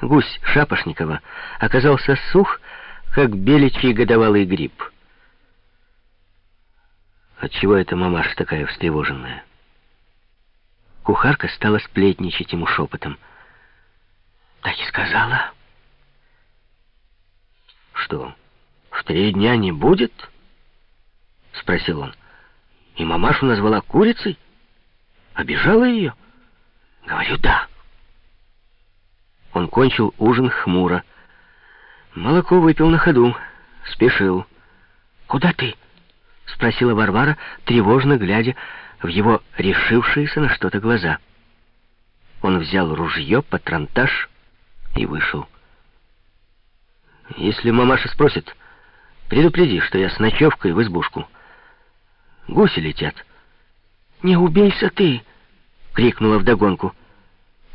Гусь Шапошникова оказался сух, как беличий годовалый гриб. Отчего эта мамаша такая встревоженная? Кухарка стала сплетничать ему шепотом. Так и сказала. Что, в три дня не будет? Спросил он. И мамашу назвала курицей? Обижала ее? Говорю, да. Он кончил ужин хмуро. Молоко выпил на ходу, спешил. «Куда ты?» — спросила Варвара, тревожно глядя в его решившиеся на что-то глаза. Он взял ружье, патронтаж и вышел. «Если мамаша спросит, предупреди, что я с ночевкой в избушку. Гуси летят». «Не убейся ты!» — крикнула вдогонку.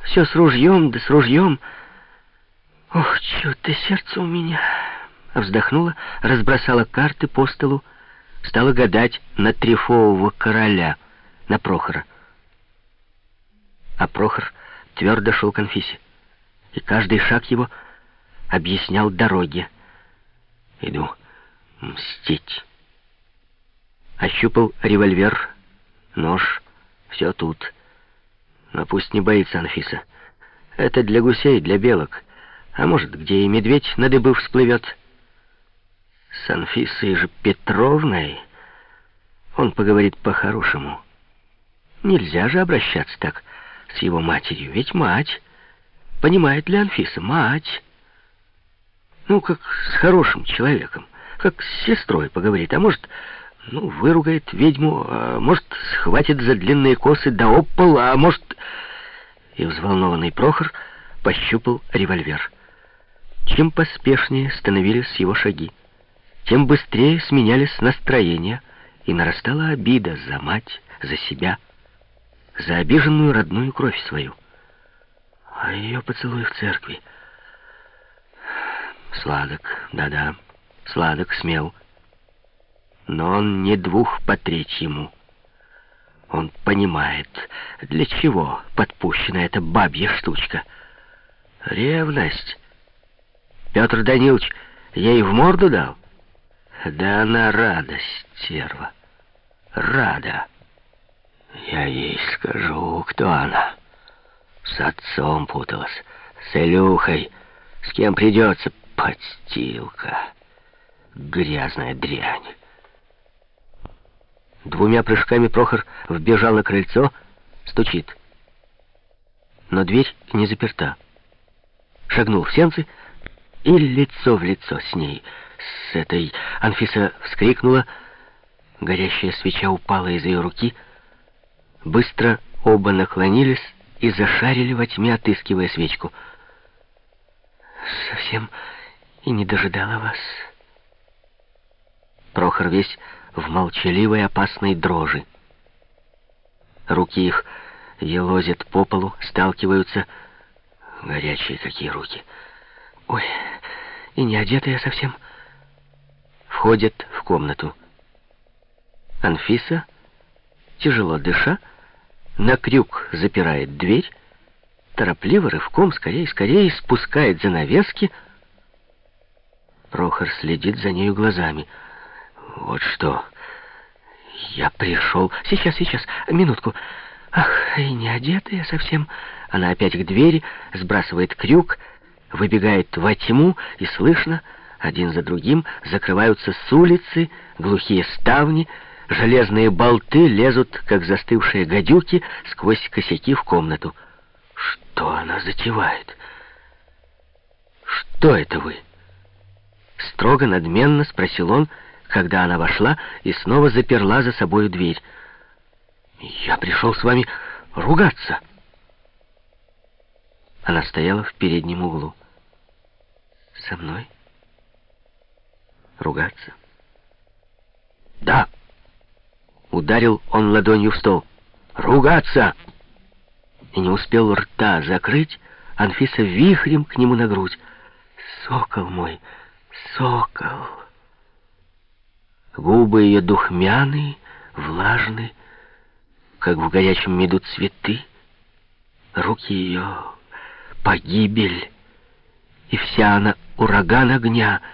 Все с ружьем, да с ружьем. Ох, чё-то сердце у меня. Вздохнула, разбросала карты по столу, стала гадать на трифового короля, на Прохора. А Прохор твердо шел к Анфисе, и каждый шаг его объяснял дороги. Иду мстить. Ощупал револьвер, нож, все тут. Но пусть не боится Анфиса. Это для гусей, для белок. А может, где и медведь на дыбы всплывет. С Анфисой же Петровной он поговорит по-хорошему. Нельзя же обращаться так с его матерью. Ведь мать. Понимает ли Анфиса? Мать. Ну, как с хорошим человеком. Как с сестрой поговорит. А может... Ну, выругает ведьму, а может, схватит за длинные косы до опола, а может... И взволнованный Прохор пощупал револьвер. Чем поспешнее становились его шаги, тем быстрее сменялись настроения, и нарастала обида за мать, за себя, за обиженную родную кровь свою. А ее поцелуй в церкви... Сладок, да-да, сладок, смел но он не двух по третьему. Он понимает, для чего подпущена эта бабья штучка. Ревность. Петр Данилович ей в морду дал? Да она радость, стерва. Рада. Я ей скажу, кто она. С отцом путалась, с Илюхой, с кем придется, подстилка. Грязная дрянь. Двумя прыжками Прохор вбежал на крыльцо, стучит. Но дверь не заперта. Шагнул в сенцы и лицо в лицо с ней. С этой Анфиса вскрикнула, горящая свеча упала из ее руки. Быстро оба наклонились и зашарили во тьме, отыскивая свечку. «Совсем и не дожидала вас». Прохор весь в молчаливой опасной дрожи. Руки их елозят по полу, сталкиваются. Горячие какие руки. Ой, и не одетая совсем. Входят в комнату. Анфиса, тяжело дыша, на крюк запирает дверь, торопливо, рывком, скорее, скорее спускает занавески. Прохор следит за нею глазами — вот что. Я пришел... Сейчас, сейчас, минутку. Ах, и не одетая совсем. Она опять к двери, сбрасывает крюк, выбегает во тьму, и слышно, один за другим закрываются с улицы глухие ставни, железные болты лезут, как застывшие гадюки, сквозь косяки в комнату. Что она затевает? Что это вы? Строго, надменно спросил он, когда она вошла и снова заперла за собою дверь. «Я пришел с вами ругаться». Она стояла в переднем углу. «Со мной? Ругаться?» «Да!» Ударил он ладонью в стол. «Ругаться!» И не успел рта закрыть, Анфиса вихрем к нему на грудь. «Сокол мой, сокол!» Губы ее духмяные, влажные, как в горячем меду цветы. Руки ее — погибель. И вся она ураган огня —